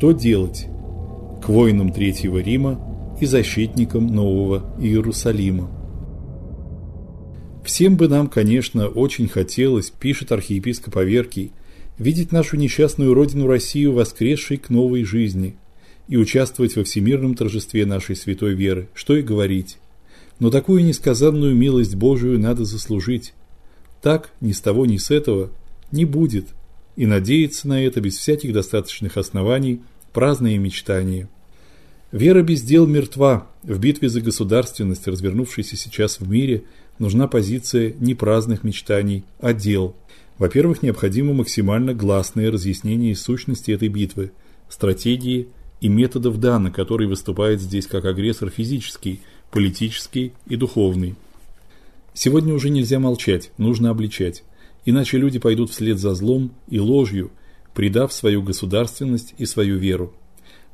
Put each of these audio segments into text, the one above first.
что делать к воинам Третьего Рима и защитникам Нового Иерусалима. Всем бы нам, конечно, очень хотелось, пишет архиепископ Аверкий, видеть нашу несчастную родину Россию воскресшей к новой жизни и участвовать во всемирном торжестве нашей святой веры. Что и говорить. Но такую несказанную милость Божию надо заслужить. Так ни с того ни с этого не будет. И надеяться на это без всяких достаточных оснований праздные мечтания. Вера без дел мертва. В битве за государственность, развернувшейся сейчас в мире, нужна позиция не праздных мечтаний, а дел. Во-первых, необходимо максимально гласное разъяснение сущности этой битвы, стратегии и методов Дана, который выступает здесь как агрессор физический, политический и духовный. Сегодня уже нельзя молчать, нужно обличать, иначе люди пойдут вслед за злом и ложью, предав свою государственность и свою веру.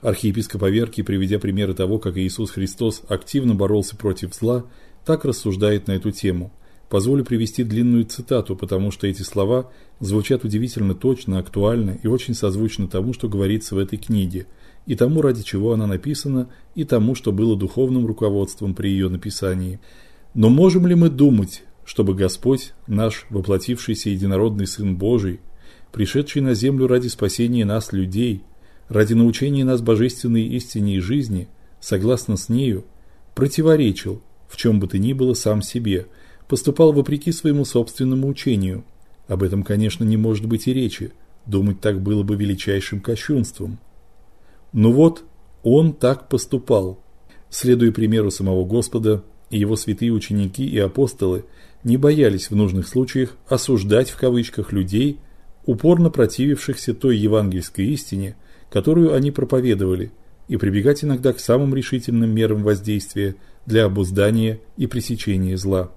Архиепископ Аверкий, приведя примеры того, как Иисус Христос активно боролся против зла, так рассуждает на эту тему. Позволю привести длинную цитату, потому что эти слова звучат удивительно точно, актуально и очень созвучно тому, что говорится в этой книге, и тому, ради чего она написана, и тому, что было духовным руководством при ее написании. Но можем ли мы думать, чтобы Господь, наш воплотившийся единородный Сын Божий, пришедший на землю ради спасения нас людей, ради научения нас божественной истине и жизни, согласно с нею, противоречил в чем бы то ни было сам себе, поступал вопреки своему собственному учению. Об этом, конечно, не может быть и речи. Думать так было бы величайшим кощунством. Но вот он так поступал. Следуя примеру самого Господа, и его святые ученики и апостолы не боялись в нужных случаях осуждать в кавычках людей, упорно противившихся той евангельской истине, которую они проповедовали, и прибегать иногда к самым решительным мерам воздействия для обуздания и пресечения зла.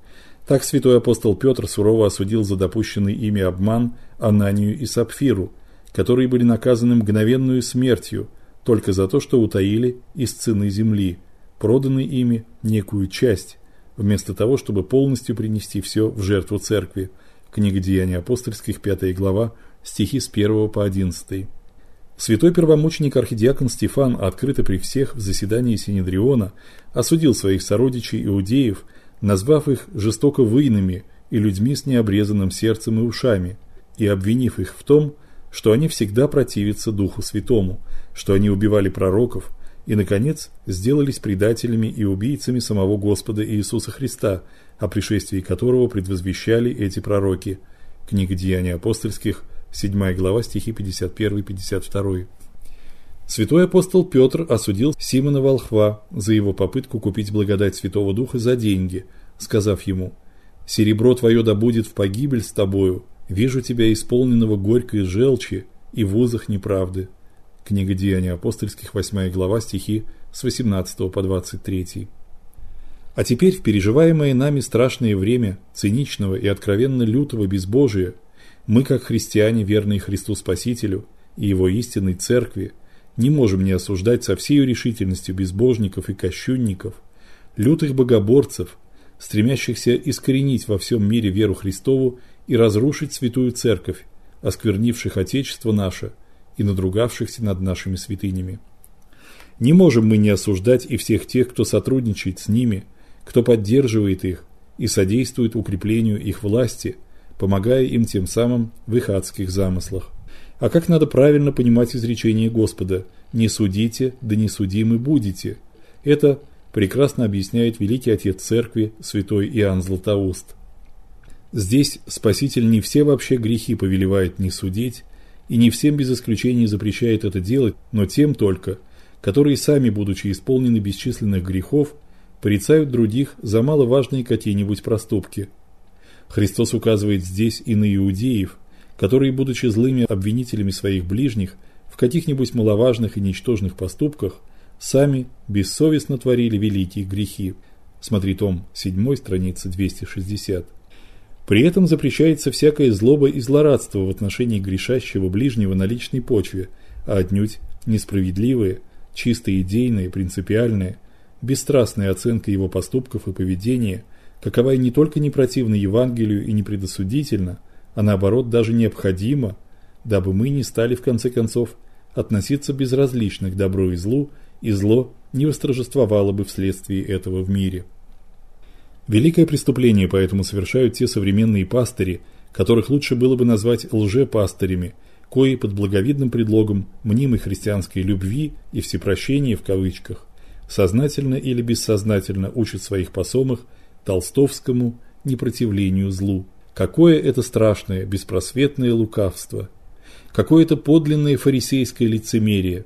Так святой апостол Петр сурово осудил за допущенный ими обман Ананию и Сапфиру, которые были наказаны мгновенную смертью только за то, что утаили из цены земли, проданной ими некую часть, вместо того, чтобы полностью принести все в жертву церкви. Книга Деяний апостольских, 5 глава, стихи с 1 по 11. Святой первомученик архидиакон Стефан открыто при всех в заседании Синедриона осудил своих сородичей иудеев, назвав их жестоко выйными и людьми с необрезанным сердцем и ушами, и обвинив их в том, что они всегда противятся Духу Святому, что они убивали пророков и наконец сделались предателями и убийцами самого Господа Иисуса Христа, о пришествии которого предвозвещали эти пророки. Книга Деяний апостольских 7 глава, стихи 51-52. Святой апостол Петр осудил Симона Волхва за его попытку купить благодать Святого Духа за деньги, сказав ему: "Серебро твое да будет в погибель с тобою. Вижу тебя исполненного горькой желчи и в узах неправды". Книга Деяний апостольских, 8 глава, стихи с 18 по 23. А теперь в переживаемое нами страшное время циничного и откровенно лютого безбожия мы, как христиане, верные Христу Спасителю и его истинной церкви, не можем не осуждать со всей решительностью безбожников и кощунников, лютых богоборцев, стремящихся искоренить во всем мире веру Христову и разрушить святую церковь, осквернивших отечество наше и надругавшихся над нашими святынями. Не можем мы не осуждать и всех тех, кто сотрудничает с ними, кто поддерживает их и содействует укреплению их власти – помогая им тем самым в их адских замыслах. А как надо правильно понимать изречение Господа: "Не судите, да не судимы будете". Это прекрасно объясняет великий отец церкви святой Иоанн Златоуст. Здесь Спаситель не все вообще грехи повелевает не судить, и не всем без исключения запрещает это делать, но тем только, которые сами, будучи исполнены бесчисленных грехов, порицают других за маловажные какие-нибудь проступки. Христос указывает здесь и на иудеев, которые, будучи злыми обвинителями своих ближних в каких-нибудь маловажных и ничтожных поступках, сами бессовестно творили великие грехи. Смотри том 7 страница 260. При этом запрещается всякое злоба и злорадство в отношении грешащего ближнего на личной почве, а отнюдь несправедливые, чисто идейные, принципиальные, бесстрастная оценка его поступков и поведения – каковая не только не противна Евангелию и не предосудительна, а наоборот даже необходима, дабы мы не стали в конце концов относиться безразлично к добру и злу, и зло не восторжествовало бы вследствие этого в мире. Великое преступление поэтому совершают те современные пастыри, которых лучше было бы назвать лжепастырями, кои под благовидным предлогом мнимой христианской любви и всепрощения в кавычках сознательно или бессознательно учат своих посомых толстовскому непротивлению злу. Какое это страшное, беспросветное лукавство! Какое это подлинное фарисейское лицемерие!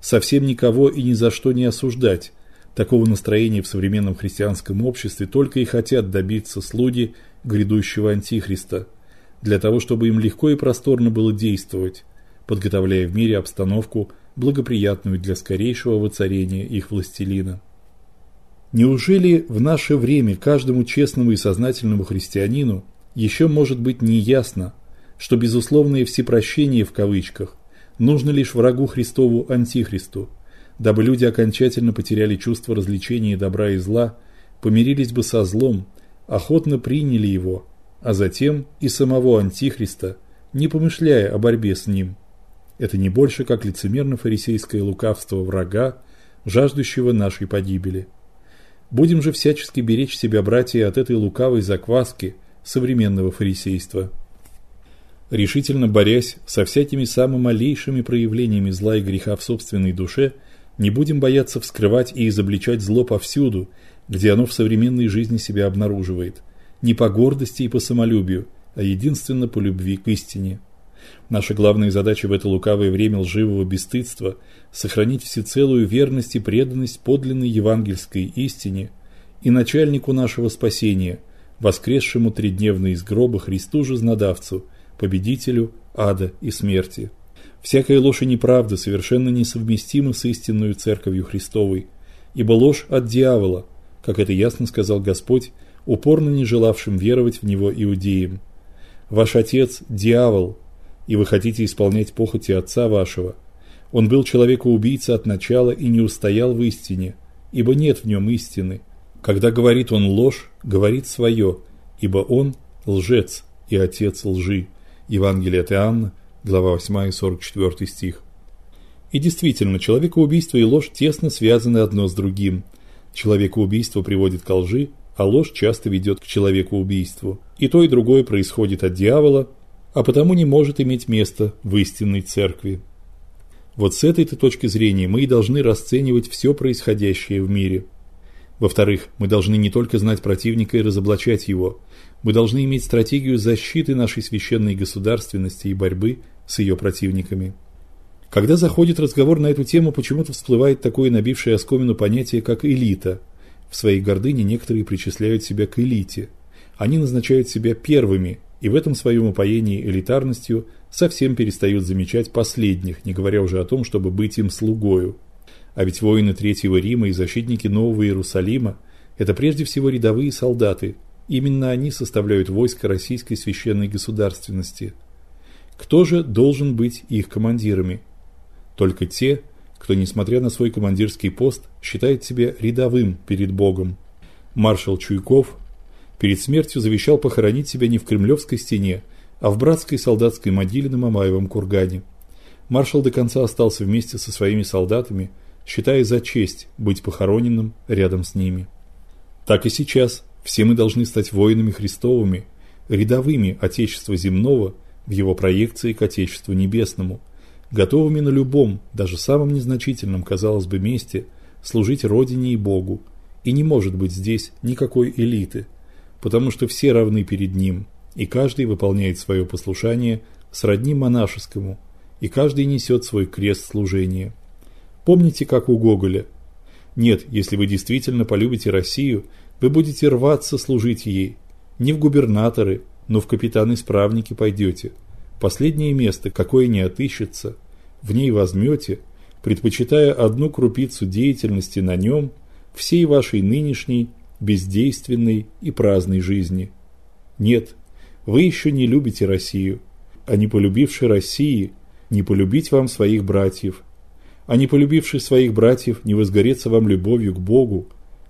Совсем никого и ни за что не осуждать. Такого настроения в современном христианском обществе только и хотят добиться слуги грядущего антихриста, для того, чтобы им легко и просторно было действовать, подготовляя в мире обстановку, благоприятную для скорейшего воцарения их властелина. Неужели в наше время каждому честному и сознательному христианину еще может быть неясно, что безусловное всепрощение в кавычках нужно лишь врагу Христову антихристу, дабы люди окончательно потеряли чувство различения добра и зла, помирились бы со злом, охотно приняли его, а затем и самого антихриста, не помышляя о борьбе с ним. Это не больше как лицемерно-фарисейское лукавство врага, жаждущего нашей погибели. Будем же всячески беречь себя, братья, от этой лукавой закваски современного фарисейства. Решительно борясь со всякими самыми малейшими проявлениями зла и греха в собственной душе, не будем бояться вскрывать и изобличать зло повсюду, где оно в современной жизни себя обнаруживает, не по гордости и по самолюбию, а единственно по любви к истине. Наша главная задача в это лукавое время лживого бесстыдства сохранить всецелую верность и преданность подлинной евангельской истине и начальнику нашего спасения, воскресшему тридневно из гроба Христу жизнодавцу, победителю ада и смерти. Всякая ложь и неправда совершенно несовместимы с истинной церковью Христовой, ибо ложь от дьявола, как это ясно сказал Господь, упорно не желавшим веровать в него иудеям. Ваш отец дьявол, и вы хотите исполнять похоти отца вашего. Он был человекоубийца от начала и не устоял в истине, ибо нет в нем истины. Когда говорит он ложь, говорит свое, ибо он лжец и отец лжи. Евангелие от Иоанна, глава 8, 44 стих. И действительно, человекоубийство и ложь тесно связаны одно с другим. Человекоубийство приводит к лжи, а ложь часто ведет к человекоубийству. И то, и другое происходит от дьявола, а потому не может иметь места в истинной церкви. Вот с этой-то точки зрения мы и должны расценивать все происходящее в мире. Во-вторых, мы должны не только знать противника и разоблачать его, мы должны иметь стратегию защиты нашей священной государственности и борьбы с ее противниками. Когда заходит разговор на эту тему, почему-то всплывает такое набившее оскомину понятие, как элита. В своей гордыне некоторые причисляют себя к элите. Они назначают себя первыми и в этом своем упоении элитарностью совсем перестают замечать последних, не говоря уже о том, чтобы быть им слугою. А ведь воины Третьего Рима и защитники Нового Иерусалима это прежде всего рядовые солдаты. Именно они составляют войско российской священной государственности. Кто же должен быть их командирами? Только те, кто, несмотря на свой командирский пост, считает себя рядовым перед Богом. Маршал Чуйков Перед смертью завещал похоронить себя не в Кремлевской стене, а в братской солдатской могиле на Мамаевом кургане. Маршал до конца остался вместе со своими солдатами, считая за честь быть похороненным рядом с ними. Так и сейчас все мы должны стать воинами Христовыми, рядовыми Отечества земного в его проекции к Отечеству небесному, готовыми на любом, даже самом незначительном, казалось бы, месте служить Родине и Богу, и не может быть здесь никакой элиты – потому что все равны перед ним, и каждый выполняет свое послушание сродни монашескому, и каждый несет свой крест служения. Помните, как у Гоголя: "Нет, если вы действительно полюбите Россию, вы будете рваться служить ей. Не в губернаторы, но в капитаны-исправники пойдете. Последнее место, какое не отыщется, в ней возьмете, предпочитая одну крупицу деятельности на нем всей вашей нынешней бездейственной и праздной жизни. Нет, вы еще не любите Россию, а не полюбивши России, не полюбить вам своих братьев, а не полюбивши своих братьев, не возгореться вам любовью к Богу,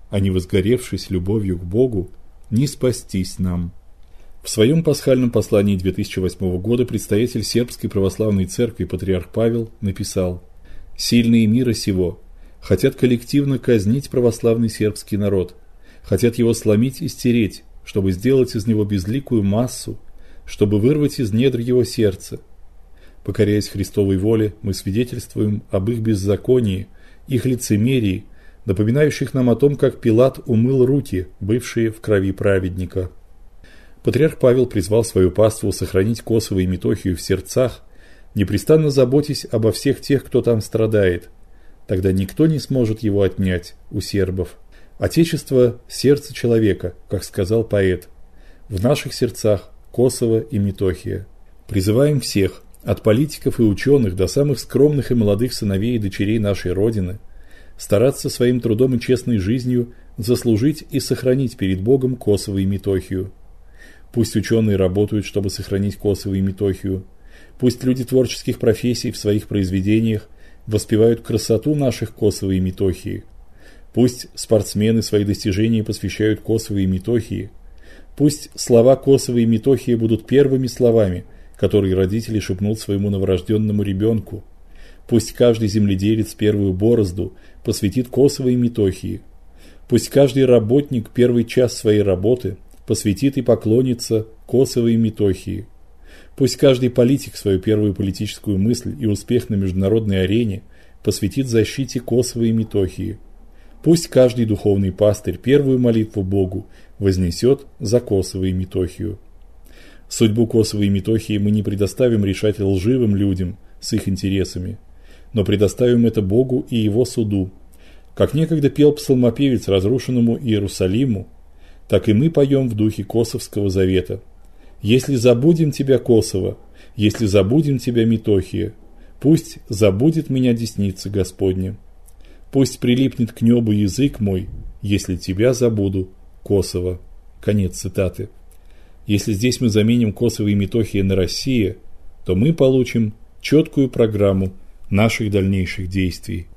а не возгоревшись любовью к Богу, не спастись нам. В своем пасхальном послании 2008 года представитель сербской православной церкви патриарх Павел написал: "Сильные мира сего хотят коллективно казнить православный сербский народ, хотят его сломить и стереть, чтобы сделать из него безликую массу, чтобы вырвать из недр его сердца. Покоряясь Христовой воле, мы свидетельствуем об их беззаконии, их лицемерии, напоминающих нам о том, как Пилат умыл руки, бывшие в крови праведника. Патриарх Павел призвал свою паству сохранить Косово и Метохию в сердцах, непрестанно заботясь обо всех тех, кто там страдает. Тогда никто не сможет его отнять у сербов. Отечество сердце человека, как сказал поэт. В наших сердцах Косово и Метохия. Призываем всех, от политиков и ученых до самых скромных и молодых сыновей и дочерей нашей родины, стараться своим трудом и честной жизнью заслужить и сохранить перед Богом Косово и Метохию. Пусть ученые работают, чтобы сохранить Косово и Метохию. Пусть люди творческих профессий в своих произведениях воспевают красоту наших Косово и Метохии. Пусть спортсмены свои достижения посвящают Косово и Метохии. Пусть слова Косово и Метохии будут первыми словами, которые родители шепнут своему новорожденному ребенку. Пусть каждый земледелец первую борозду посвятит Косово и Метохии. Пусть каждый работник первый час своей работы посвятит и поклонится Косовой Метохии. Пусть каждый политик свою первую политическую мысль и успех на международной арене посвятит защите Косовой Метохии. Пусть каждый духовный пастырь первую молитву Богу вознесет за Косово и Метохию. Судьбу Косово и мы не предоставим решать лживым людям с их интересами, но предоставим это Богу и его суду. Как некогда пел псалмопевец разрушенному Иерусалиму, так и мы поем в духе Косовского завета. Если забудем тебя, Косово, если забудем тебя, Метохия, пусть забудет меня десница Господня. Пусть прилипнет к небу язык мой, если тебя забуду, Косово. Конец цитаты. Если здесь мы заменим Косово и Метохия на Россия, то мы получим четкую программу наших дальнейших действий.